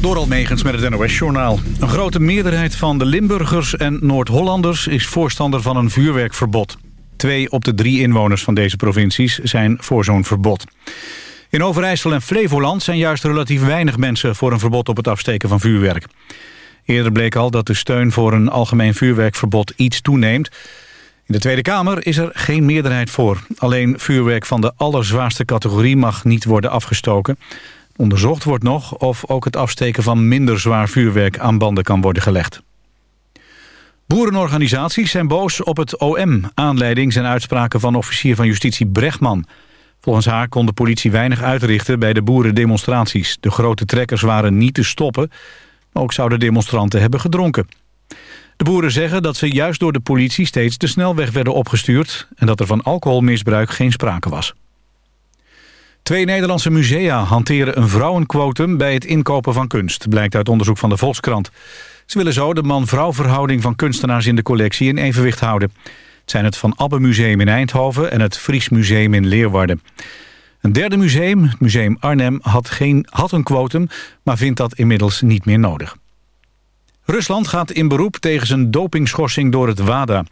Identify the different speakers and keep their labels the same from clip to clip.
Speaker 1: Door Almegens met het NOS-journaal. Een grote meerderheid van de Limburgers en Noord-Hollanders... is voorstander van een vuurwerkverbod. Twee op de drie inwoners van deze provincies zijn voor zo'n verbod. In Overijssel en Flevoland zijn juist relatief weinig mensen... voor een verbod op het afsteken van vuurwerk. Eerder bleek al dat de steun voor een algemeen vuurwerkverbod iets toeneemt. In de Tweede Kamer is er geen meerderheid voor. Alleen vuurwerk van de allerzwaarste categorie mag niet worden afgestoken... Onderzocht wordt nog of ook het afsteken van minder zwaar vuurwerk aan banden kan worden gelegd. Boerenorganisaties zijn boos op het OM. Aanleiding zijn uitspraken van officier van justitie Brechtman. Volgens haar kon de politie weinig uitrichten bij de boerendemonstraties. De grote trekkers waren niet te stoppen. Ook zouden demonstranten hebben gedronken. De boeren zeggen dat ze juist door de politie steeds de snelweg werden opgestuurd... en dat er van alcoholmisbruik geen sprake was. Twee Nederlandse musea hanteren een vrouwenquotum bij het inkopen van kunst, blijkt uit onderzoek van de Volkskrant. Ze willen zo de man-vrouw verhouding van kunstenaars in de collectie in evenwicht houden. Het zijn het Van Abbe Museum in Eindhoven en het Fries Museum in Leeuwarden. Een derde museum, het Museum Arnhem, had, geen, had een quotum, maar vindt dat inmiddels niet meer nodig. Rusland gaat in beroep tegen zijn dopingschorsing door het WADA.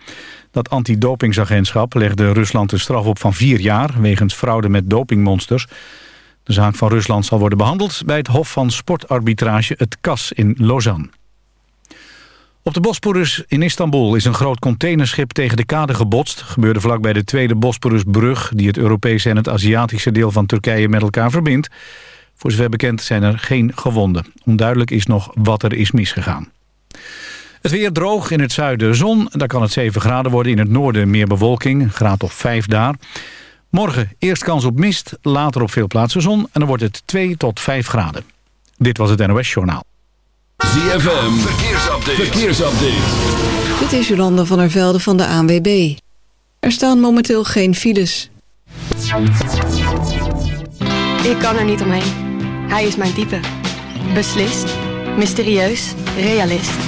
Speaker 1: Dat antidopingsagentschap legde Rusland een straf op van vier jaar... wegens fraude met dopingmonsters. De zaak van Rusland zal worden behandeld... bij het Hof van Sportarbitrage het CAS in Lausanne. Op de Bosporus in Istanbul is een groot containerschip tegen de kade gebotst. gebeurde vlakbij de tweede Bosporusbrug... die het Europese en het Aziatische deel van Turkije met elkaar verbindt. Voor zover bekend zijn er geen gewonden. Onduidelijk is nog wat er is misgegaan. Het weer droog in het zuiden zon. Daar kan het 7 graden worden. In het noorden meer bewolking. Graad of 5 daar. Morgen eerst kans op mist. Later op veel plaatsen zon. En dan wordt het 2 tot 5 graden. Dit was het NOS Journaal.
Speaker 2: ZFM. Verkeersupdate. Verkeersupdate.
Speaker 3: Dit is Jolanda van der Velde van de ANWB. Er staan momenteel geen files.
Speaker 4: Ik kan er niet omheen. Hij is mijn type. Beslist, mysterieus, realist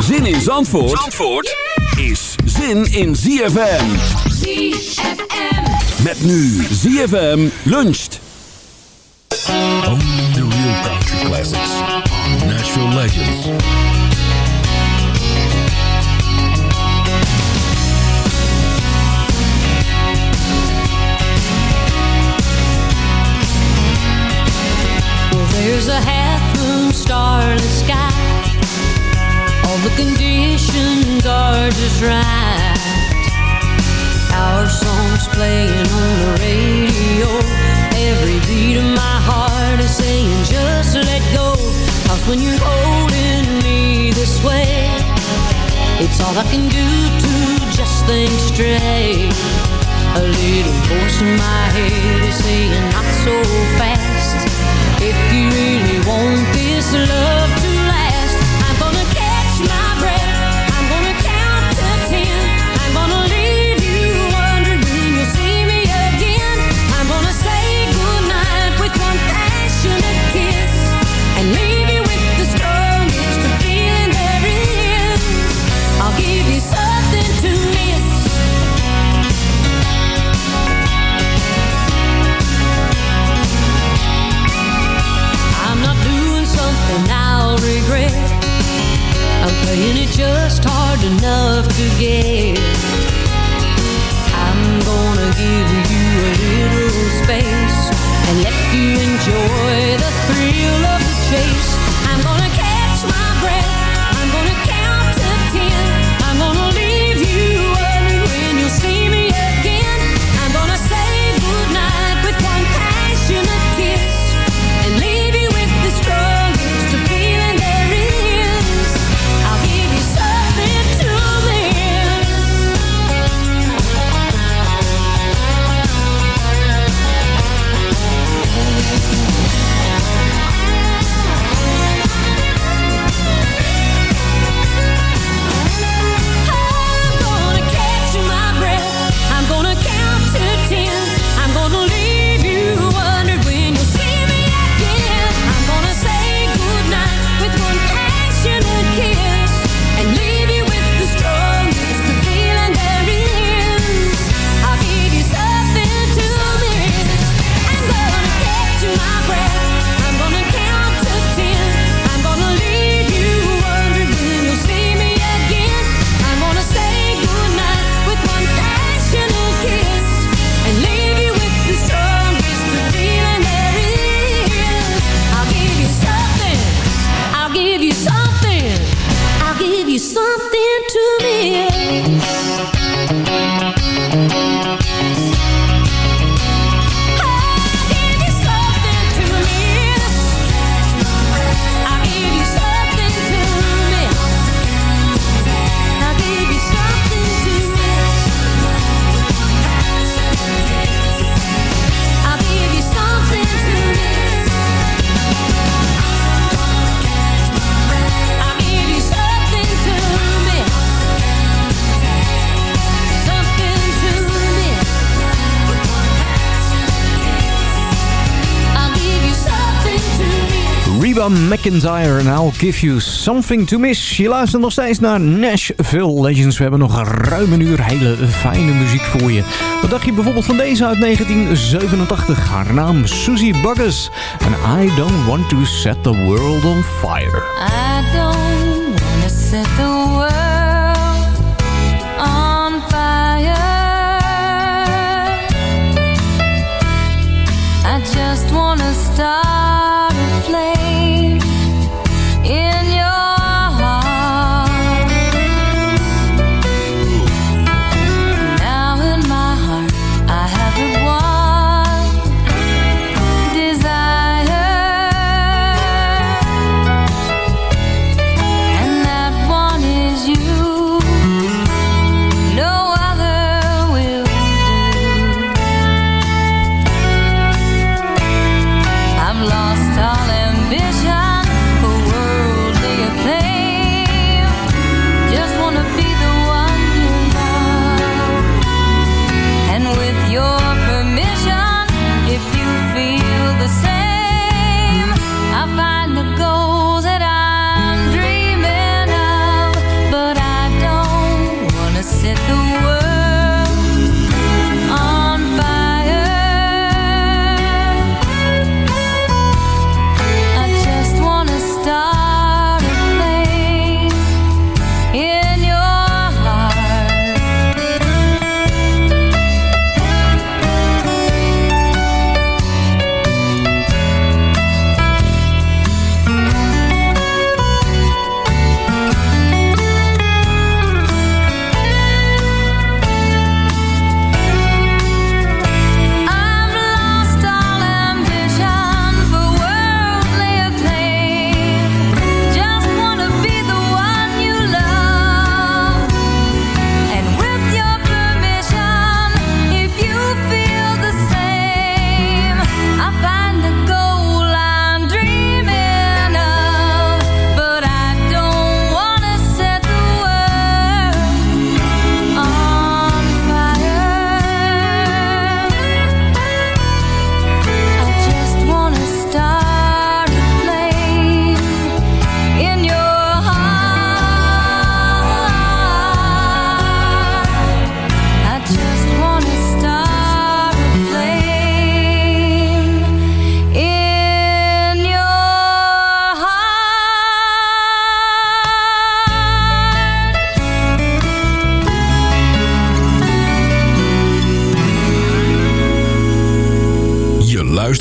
Speaker 2: Zin in Zandvoort, Zandvoort yeah! is zin in ZFM.
Speaker 5: ZFM.
Speaker 2: Met nu ZFM luncht.
Speaker 6: Only the real country classics. Nashville Legends. There's a half moon starless sky.
Speaker 7: conditions are just right. Our song's playing on the radio. Every beat of my heart is saying just let go. Cause when you're holding me this way It's all I can do to just think straight. A little voice in my head is saying not so fast.
Speaker 8: McIntyre en I'll Give You Something To Miss. Je luistert nog steeds naar Nashville Legends. We hebben nog een ruim een uur hele fijne muziek voor je. Wat dacht je bijvoorbeeld van deze uit 1987? Haar naam Susie Buggers. En I Don't Want To Set The World On Fire.
Speaker 7: I don't want to set the world on fire. I just want to start.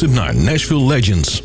Speaker 6: geluisterd naar Nashville Legends.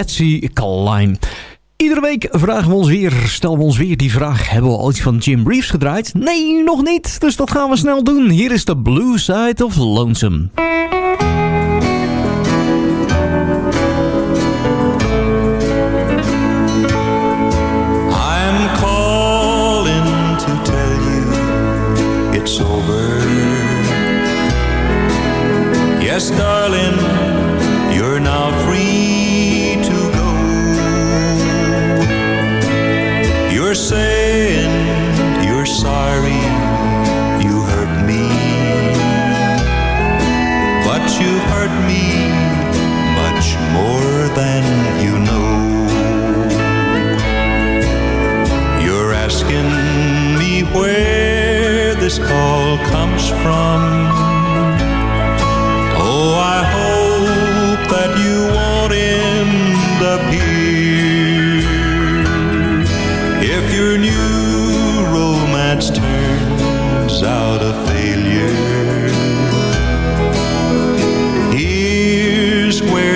Speaker 8: Patsy Klein. Iedere week vragen we ons weer, stellen we ons weer die vraag... hebben we al iets van Jim Reeves gedraaid? Nee, nog niet, dus dat gaan we snel doen. Hier is de Blue Side of Lonesome.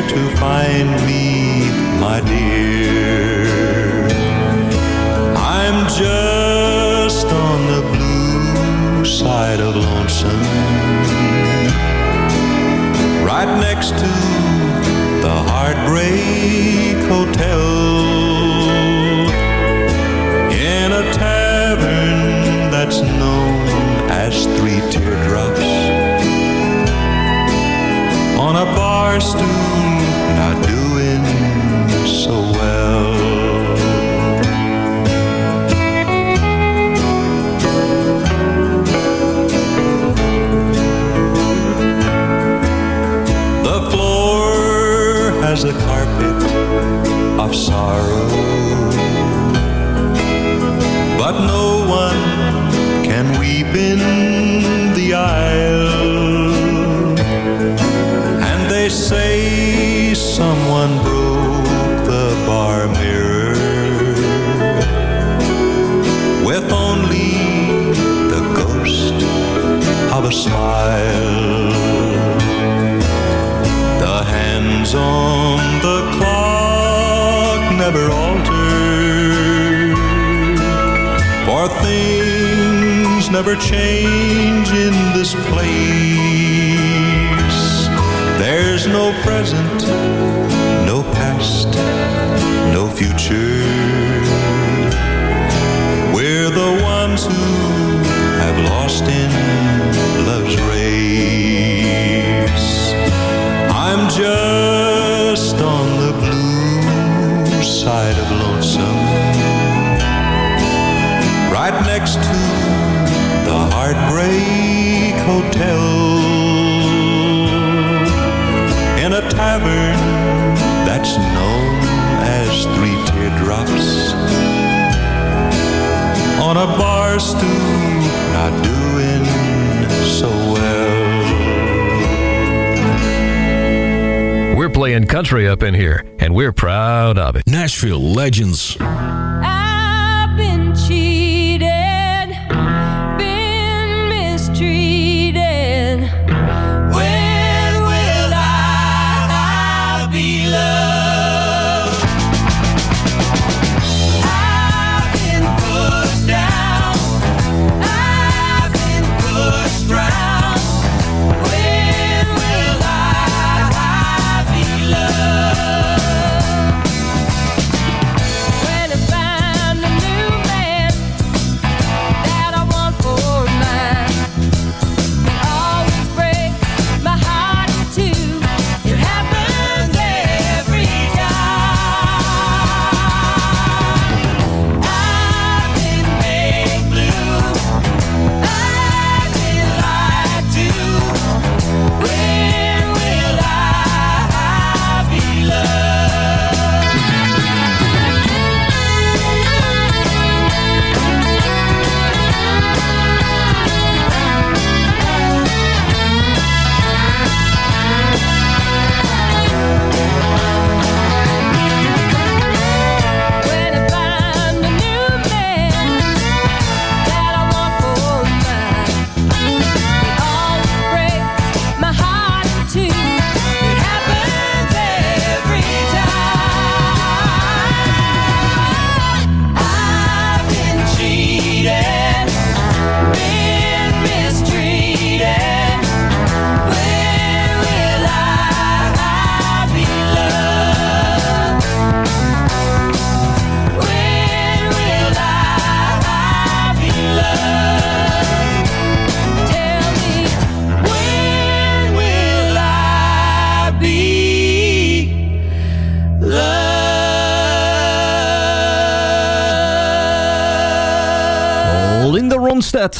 Speaker 9: to find me, my dear. I'm just on the blue side of lonesome, right next to the Heartbreak Hotel. In a tavern that's known as Three Teardrops. On a bar stool so well. The floor has a carpet of sorrow, but no one can weep in. smile. The hands on the clock never alter, for things never change in this place. There's no present just on the blue side of lonesome, right next to the Heartbreak Hotel. In a tavern that's known as Three Teardrops. On a bar stool, not doing so well.
Speaker 10: Playing country up in here, and we're proud of it.
Speaker 6: Nashville Legends.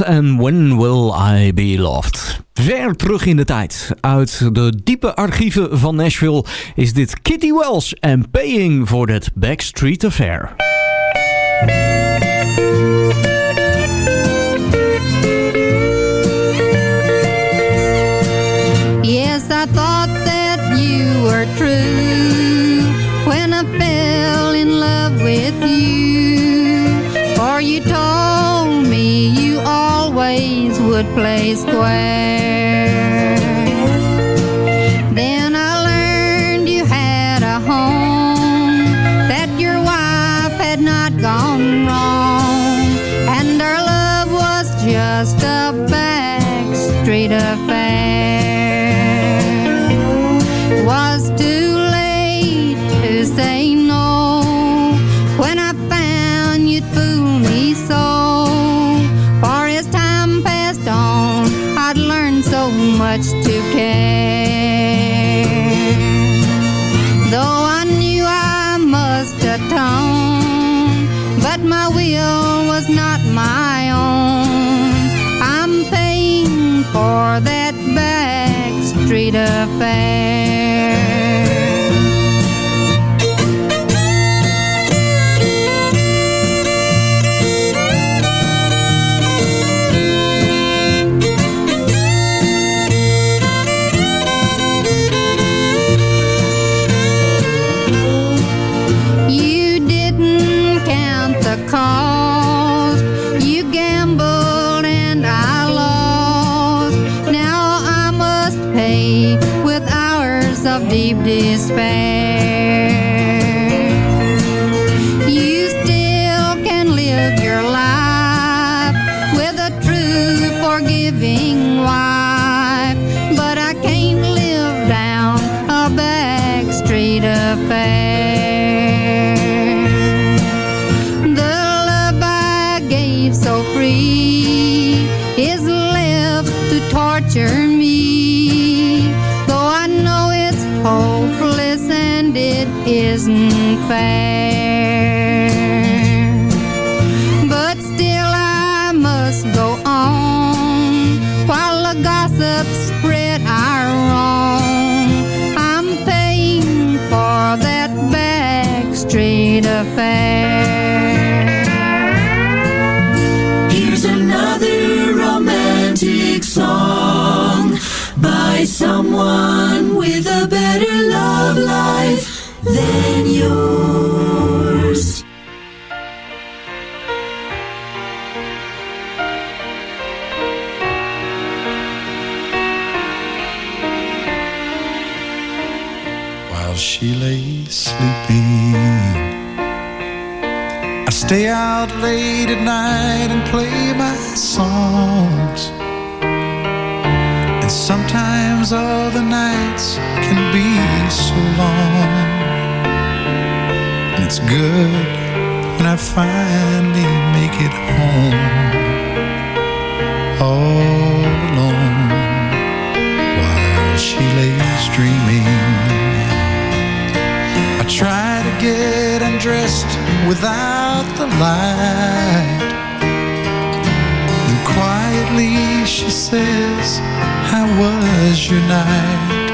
Speaker 8: En When Will I Be Loved. Ver terug in de tijd. Uit de diepe archieven van Nashville is dit Kitty Wells en Paying for That Backstreet Affair.
Speaker 11: Would play square. Then I learned you had a home, that your wife had not gone wrong, and our love was just a backstreet affair. Will was not my own. I'm paying for that backstreet affair. Isn't while
Speaker 12: she lay sleeping. I stay out late at night and play my songs. And sometimes all the nights can be so long. And it's good when I finally make it home. All alone while she lays dreaming. I try to get undressed without the light. And quietly she says, How was your night?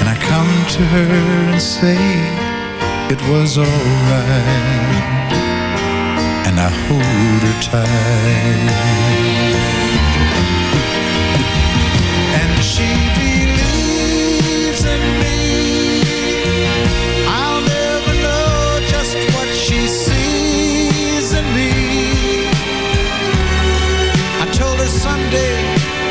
Speaker 12: And I come to her and say, It was alright. And I hold her tight. And she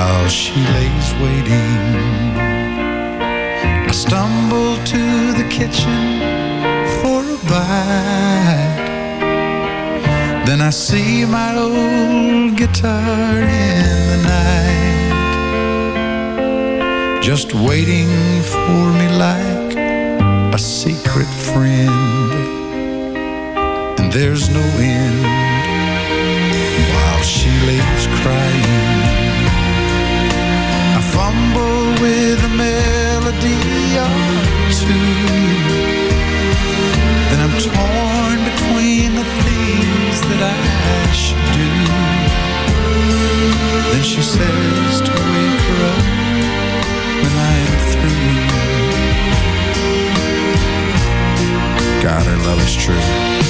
Speaker 12: While she lays waiting, I stumble to the kitchen for a bite. Then I see my old guitar in the night, just waiting for me like a secret friend. And there's no end while she lays with a melody or two. Then I'm torn between the things that I should do. Then she says to wake her up when I'm through. God, her love is true.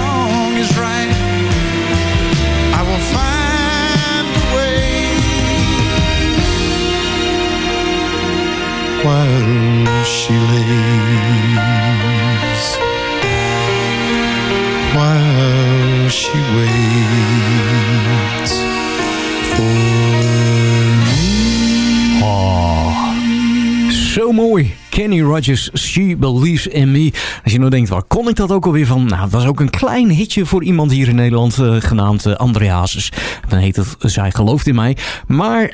Speaker 12: While she lays, while she waits
Speaker 8: Kenny Rogers, She Believes in Me. Als je nou denkt, waar kon ik dat ook alweer van? Nou, het was ook een klein hitje voor iemand hier in Nederland eh, genaamd uh, Dan heet het eh, Zij gelooft in mij. Maar...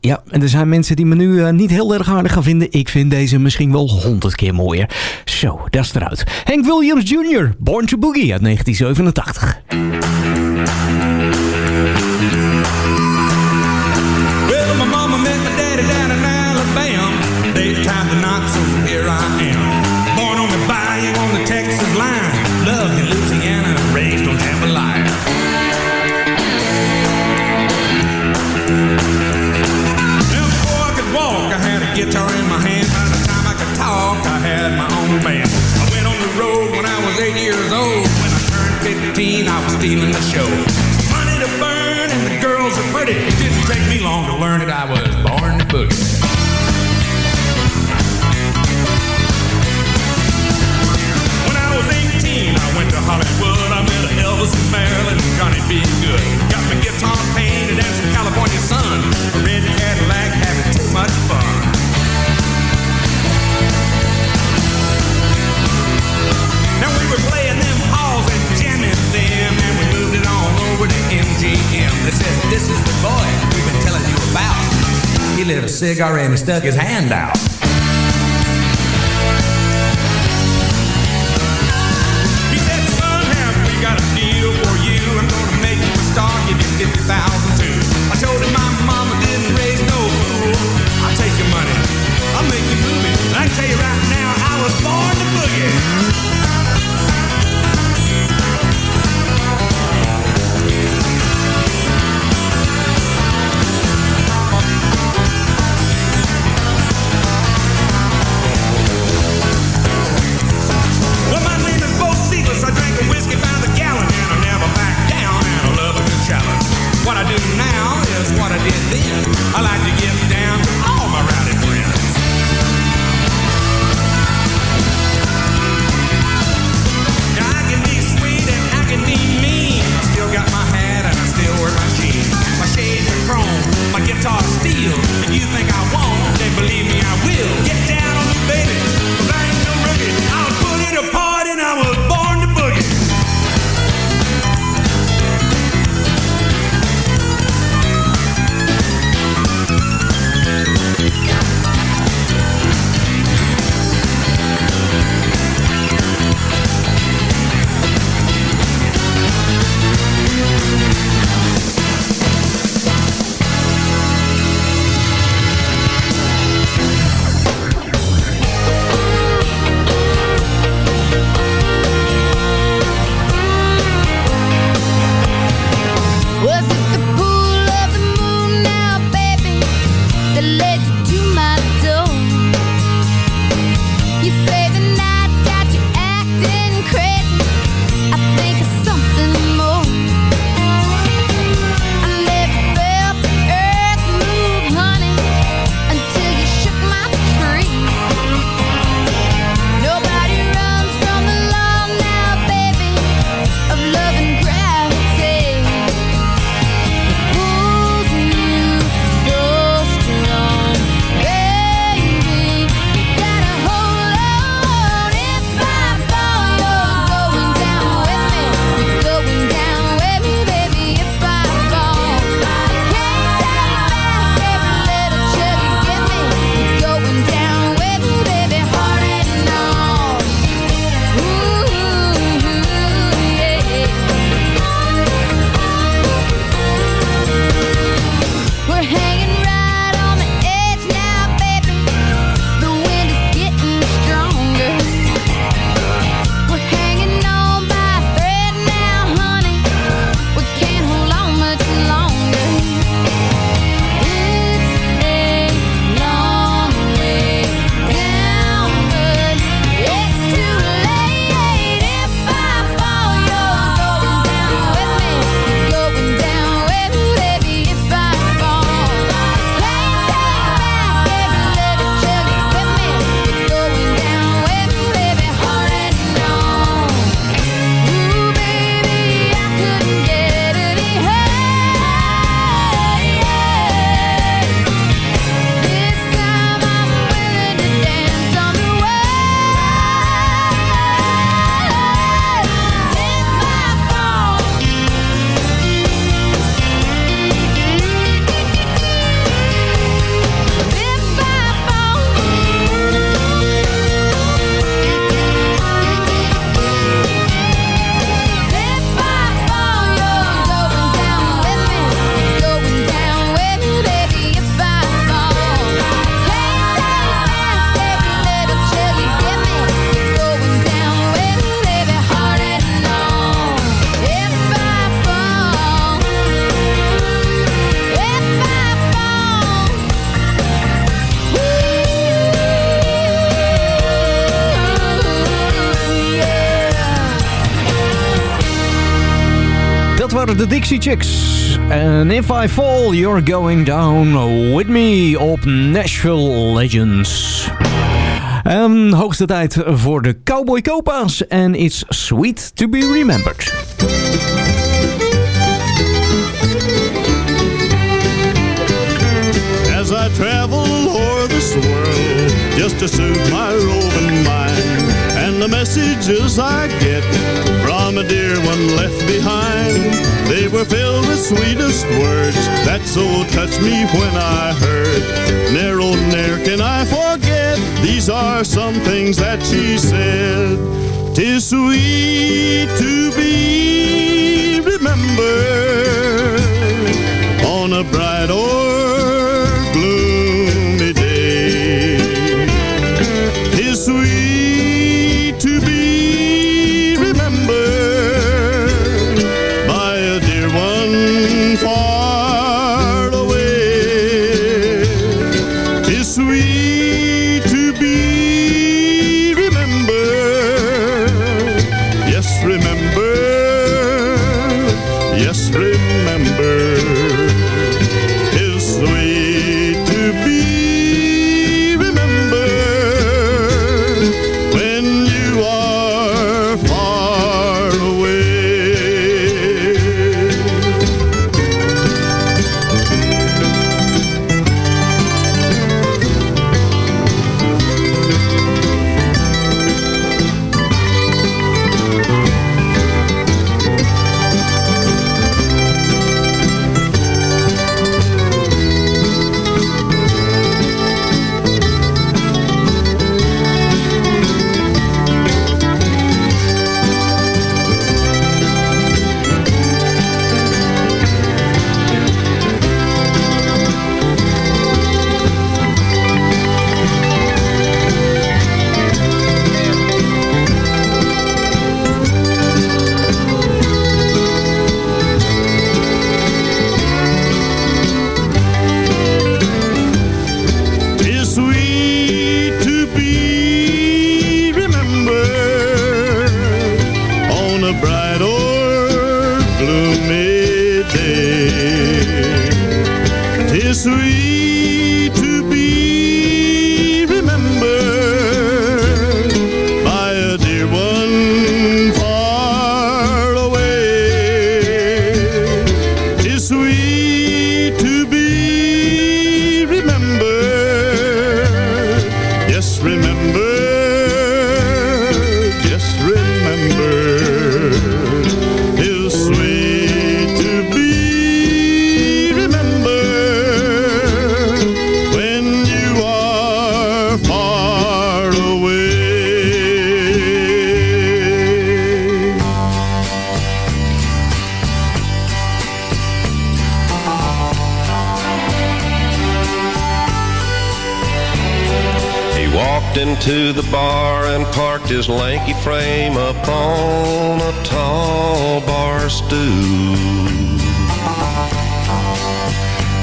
Speaker 8: Ja, en er zijn mensen die me nu niet heel erg aardig gaan vinden. Ik vind deze misschien wel honderd keer mooier. Zo, dat is eruit. Hank Williams Jr., Born to Boogie uit 1987.
Speaker 13: stealing the show. Money to burn and the girls are pretty. It didn't take me long to learn that I was born to boogie. When I was 18, I went to Hollywood. I met Elvis and Marilyn and Johnny B. Goode. Got my guitar painted and that says, this is the boy we've been telling you about. He lit a cigar and he stuck his hand out.
Speaker 8: Waren de Dixie Chicks. En If I Fall, You're Going Down With Me op Nashville Legends. En hoogste tijd voor de Cowboy Copa's. En It's Sweet to be Remembered.
Speaker 14: As I travel o'er this world just to soothe my roving mind, and the messages I get from a dear one left behind, they were filled with sweetest words that so touched me when I heard, Ne'er, oh, ne'er can I forget. These are some things that she said. Tis sweet to be remembered on a bright or
Speaker 15: walked into the bar and parked his lanky frame upon a tall bar stool.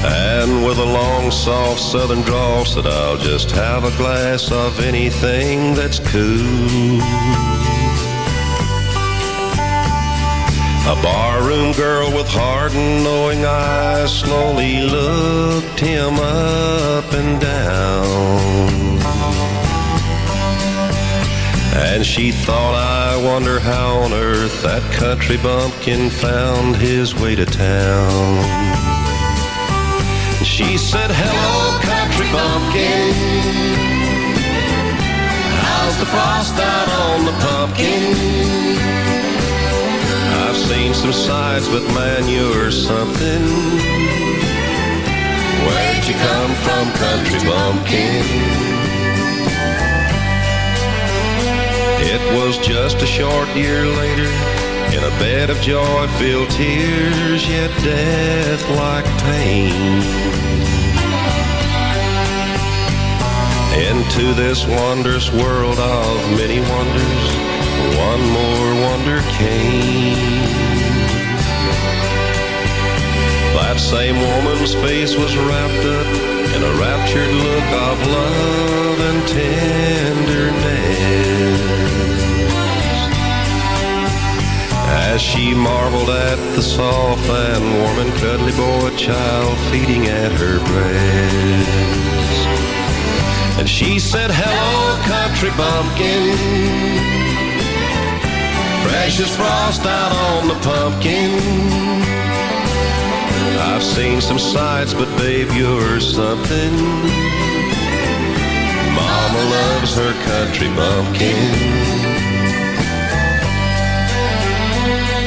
Speaker 15: And with a long, soft southern drawl said, I'll just have a glass of anything that's cool. A barroom girl with hard and knowing eyes slowly looked him up and down. And she thought, I wonder how on earth that country bumpkin found his way to town. She said, Hello, country bumpkin. How's the frost out on the pumpkin? I've seen some sights, but man, you're something. Where'd you come from, country bumpkin? It was just a short year later, in a bed of joy-filled tears, yet death-like pain. Into this wondrous world of many wonders, one more wonder came. That same woman's face was wrapped up in a raptured look of love and tenderness. As she marveled at the soft and warm and cuddly boy child feeding at her breast. And she said, hello, country bumpkin. As frost out on the pumpkin. I've seen some sights, but babe, you're something. Mama loves her country bumpkin.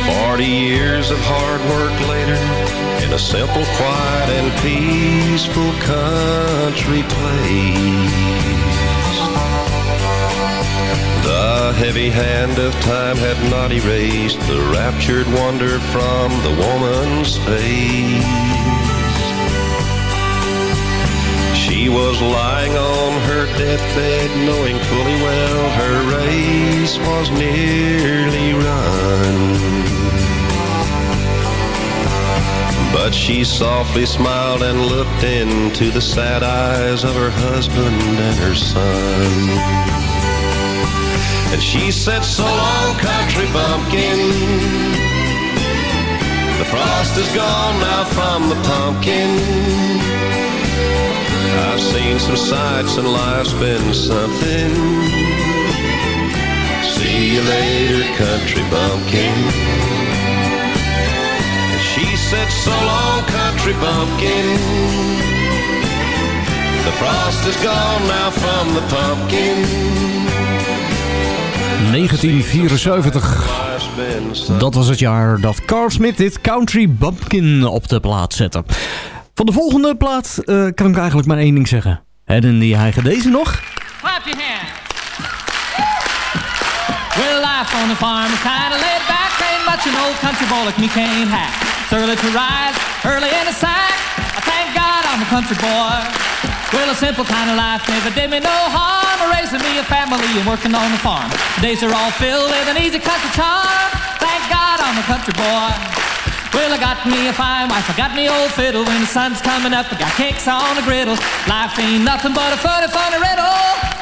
Speaker 15: Forty years of hard work later, in a simple, quiet, and peaceful country place. The heavy hand of time had not erased the raptured wonder from the woman's face. She was lying on her deathbed, knowing fully well her race was nearly run. But she softly smiled and looked into the sad eyes of her husband and her son. And she said, So long, country bumpkin. The frost is gone now from the pumpkin. I've seen some sights and life's been something. See you later, country bumpkin. She said, so long, country bumpkin. The frost is gone now from the pumpkin.
Speaker 8: 1974. Dat was het jaar dat Carl Smith dit Country Bumpkin op de plaat zette. Van de volgende plaat eh, kan ik eigenlijk maar één ding zeggen. Hadden die eigen deze nog?
Speaker 16: Clap your hands. Well, life on the farm is kinda laid back. Ain't much an old country boy like me can't hack. It's to rise, early in the sack. I thank God I'm a country boy. Well, a simple kind of life never did me no harm. Raising me a family and working on the farm. Days are all filled with an easy country charm. Thank God I'm a country boy. Well, I got me a fine wife, I got me old fiddle. When the sun's coming up, I got cakes on the griddle. Life ain't nothing but a funny, funny riddle.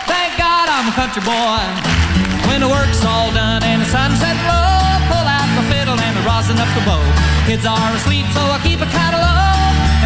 Speaker 16: Thank God I'm a country boy. When the work's all done and the sunset low, pull out the fiddle and I rosin up the bow. Kids are asleep, so I keep a. And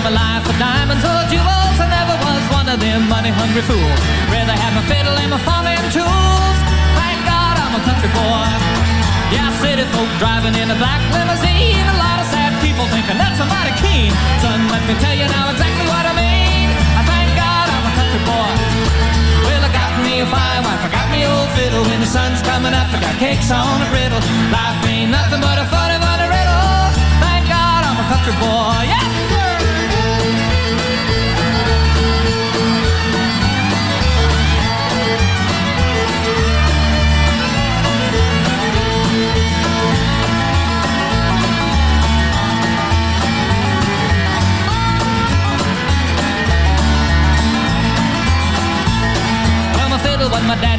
Speaker 16: Trade my life for diamonds or jewels. I never was one of them money-hungry fools. Rather have my fiddle and my farming tools. Thank God I'm a country boy. Yeah, city folk driving in a black limousine. A lot of sad people thinking that's a mighty keen. Son, let me tell you now exactly what I mean. I thank God I'm a country boy. Well, I got me a fine I got me old fiddle. When the sun's coming up, I got cakes on a griddle. Life ain't nothing but a funny, funny riddle. Thank God I'm a country boy. Yes, sir.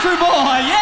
Speaker 16: Country boy, yeah!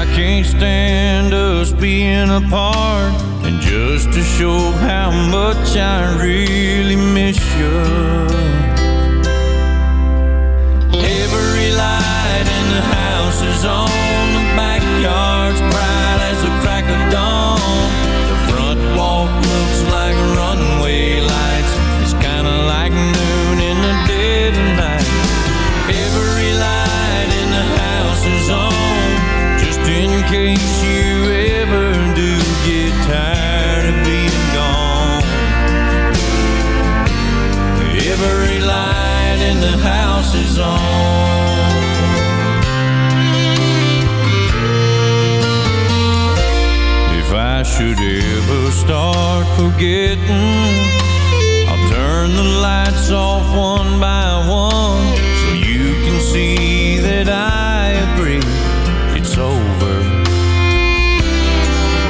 Speaker 9: I can't stand us being apart. And just to show how much I really miss you. Every light in the house is on. The backyard's bright should ever start forgetting, I'll turn the lights off one by one so you can see that I agree it's over.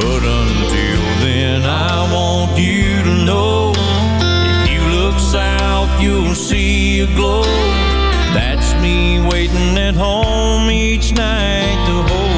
Speaker 9: But until then, I want you to know if you look south, you'll see a glow. That's me waiting at home each night to hold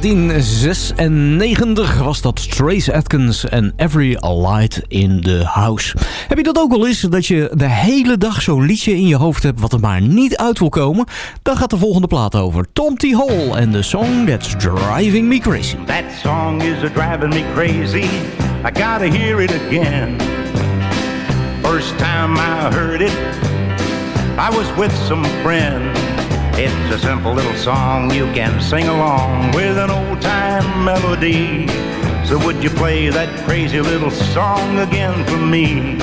Speaker 8: 1996 was dat Trace Atkins en Every Light in the House. Heb je dat ook wel eens? Dat je de hele dag zo'n liedje in je hoofd hebt wat er maar niet uit wil komen? Dan gaat de volgende plaat over. Tom T. Hall en de song That's Driving Me Crazy.
Speaker 17: That song is a driving me crazy. I gotta hear it again. First time I heard it, I was with some friends. It's a simple little song you can sing along with an old time melody. So would you play that crazy little song again for me?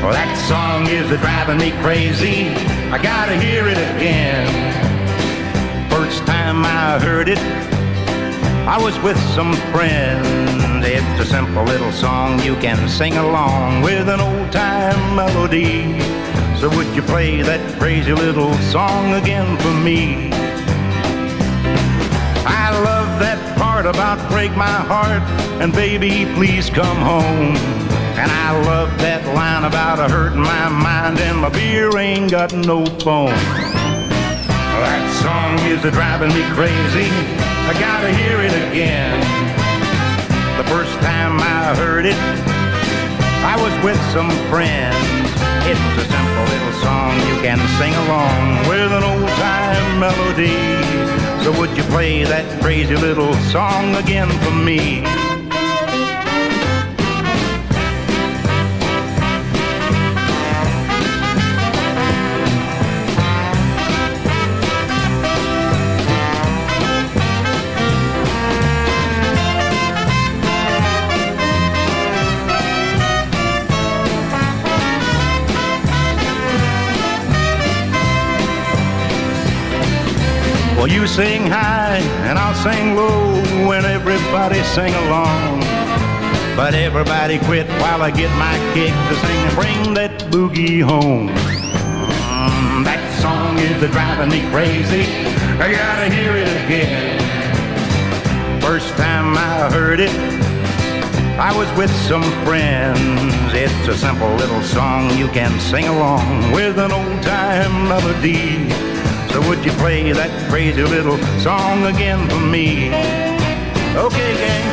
Speaker 17: Well, that song is driving me crazy. I gotta hear it again. First time I heard it, I was with some friends. It's a simple little song you can sing along with an old time melody. So would you play that crazy little song again for me? I love that part about break my heart and baby please come home. And I love that line about a hurting my mind and my beer ain't got no foam. That song is driving me crazy. I gotta hear it again. The first time I heard it, I was with some friends. It's a simple little song you can sing along with an old time melody. So would you play that crazy little song again for me? Well, you sing high and I'll sing low when everybody sing along. But everybody quit while I get my kick to sing and bring that boogie home. Mm, that song is driving me crazy. I gotta hear it again. First time I heard it, I was with some friends. It's a simple little song you can sing along with an old time melody. So would you play that crazy little song again for me? Okay, gang.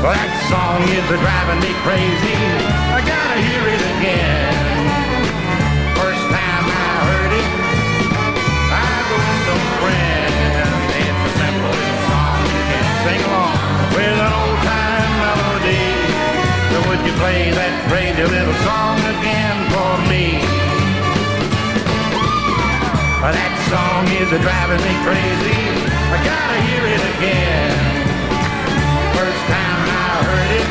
Speaker 17: That song is driving me crazy. I gotta hear it again. First time I heard it, I was with some friends. It's a simple song you can sing along with an old time melody. So would you play that crazy little song again for me? That song is driving me crazy. I gotta hear it again. First time I heard it,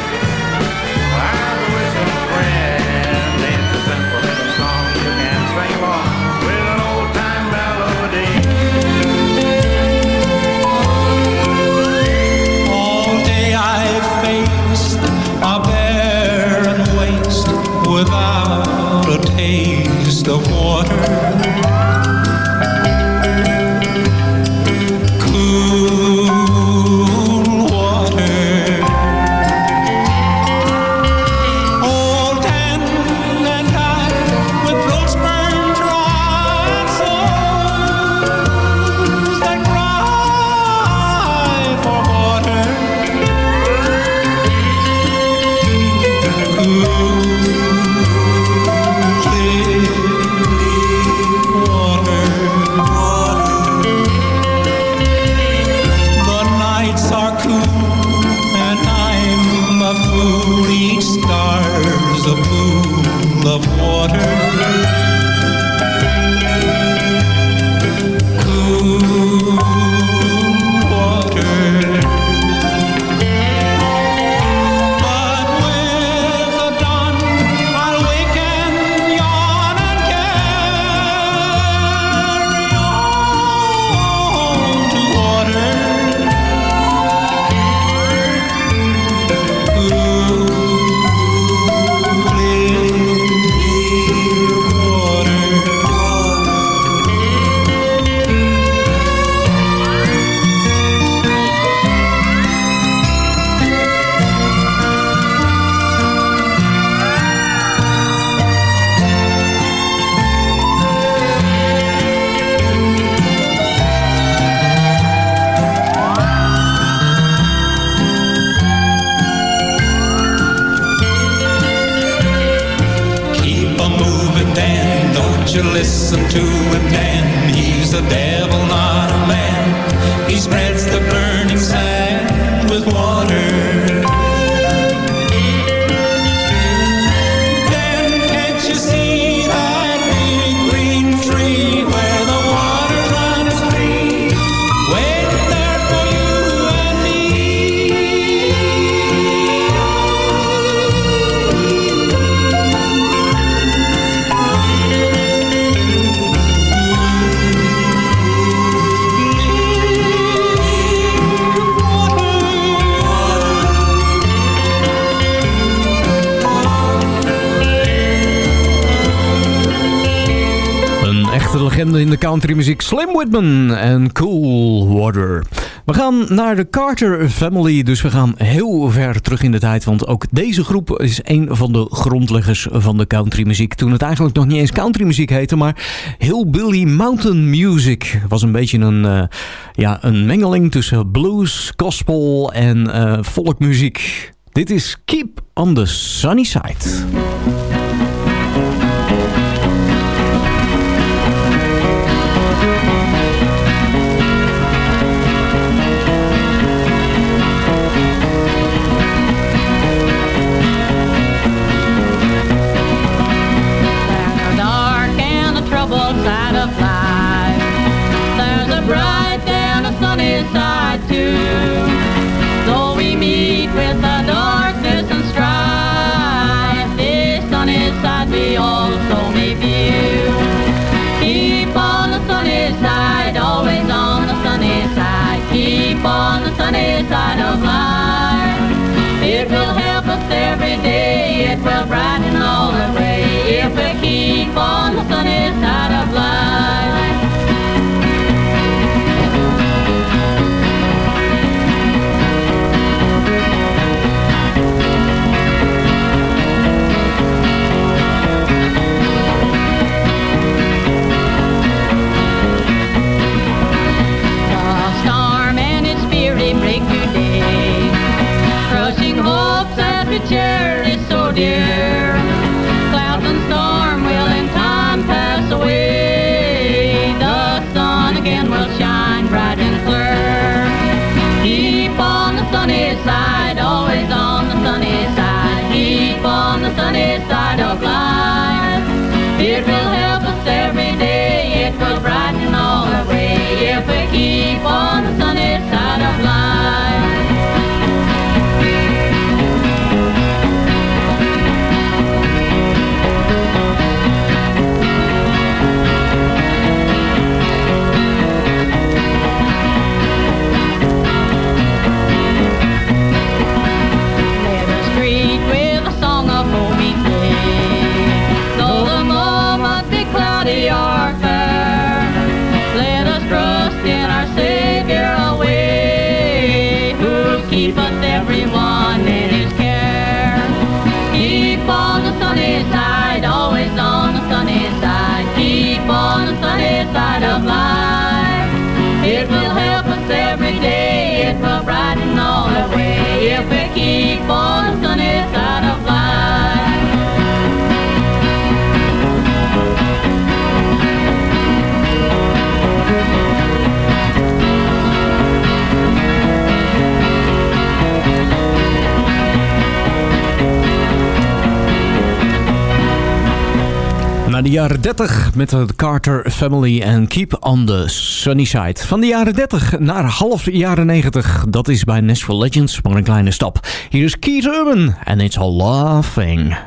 Speaker 17: you
Speaker 12: listen to him, Dan. He's the devil, not a man. He spreads the burning sand with water.
Speaker 8: Legende in de countrymuziek. Slim Whitman en Cool Water. We gaan naar de Carter Family. Dus we gaan heel ver terug in de tijd. Want ook deze groep is een van de grondleggers van de countrymuziek. Toen het eigenlijk nog niet eens countrymuziek heette. Maar Hillbilly Mountain Music. Was een beetje een, eh, ja, een mengeling tussen blues, gospel en eh, folkmuziek. Dit is Keep on the Sunny Side.
Speaker 18: Clouds and storm will in time pass away. The sun again will shine bright and clear. Keep on the sunny side, always on the sunny side. Keep on the sunny side of life. It will help us every day. It will brighten all our way if we keep on the sunny side. light of life. It will help us every day. It will brighten all our way.
Speaker 8: de jaren 30 met de Carter Family en Keep on the Sunny Side. Van de jaren 30 naar half jaren 90, dat is bij Nashville Legends maar een kleine stap. Hier is Keith Urban en It's a
Speaker 19: Laughing.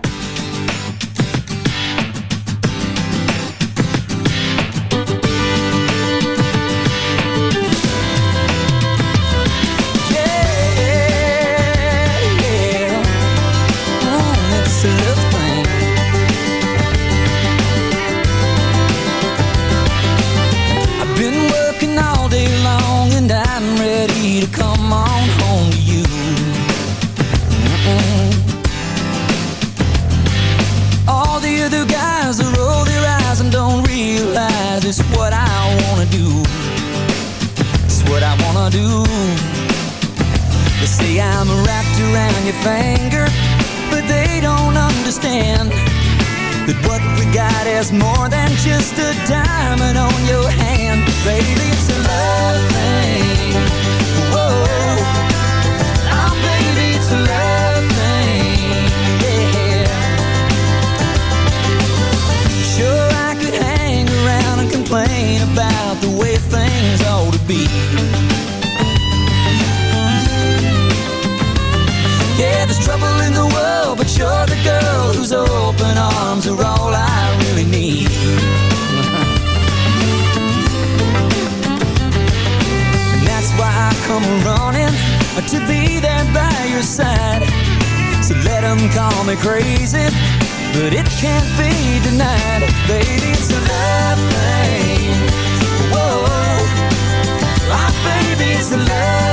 Speaker 19: side So let them call me crazy But it can't be denied. Baby, it's a love thing. Whoa. My baby, it's a love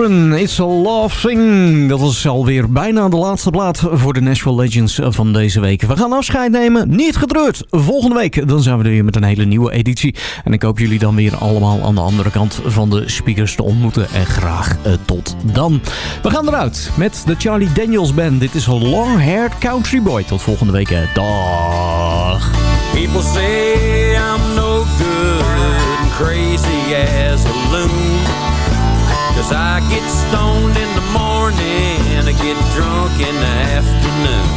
Speaker 19: It's a Love Thing.
Speaker 8: Dat was alweer bijna de laatste plaat voor de Nashville Legends van deze week. We gaan afscheid nemen, niet getreurd. Volgende week dan zijn we er weer met een hele nieuwe editie. En ik hoop jullie dan weer allemaal aan de andere kant van de speakers te ontmoeten. En graag eh, tot dan. We gaan eruit met de Charlie Daniels Band. Dit is Long Haired Country Boy. Tot volgende week. hè. Dag.
Speaker 9: People say I'm no good crazy as a loon. Cause I get stoned in the morning I get drunk in the afternoon.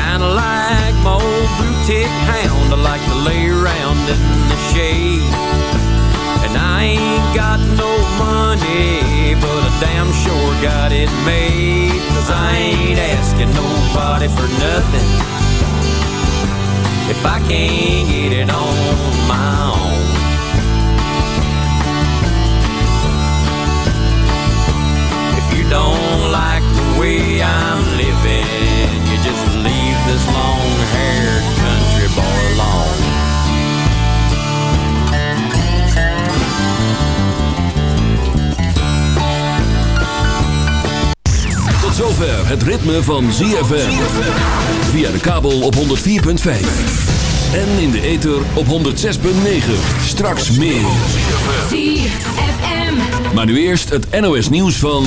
Speaker 9: Kinda like my old blue tick hound, I like to lay around in the shade. And I ain't got no money, but I damn sure got it made. Cause I ain't asking nobody for nothing if I can't get it on my own. Don't like the way I'm living, you just leave this long-haired country boy alone.
Speaker 2: Tot zover het ritme van ZFM. Via de kabel op 104.5. En in de ether op 106.9. Straks meer.
Speaker 5: ZFM.
Speaker 2: Maar nu eerst het NOS nieuws van...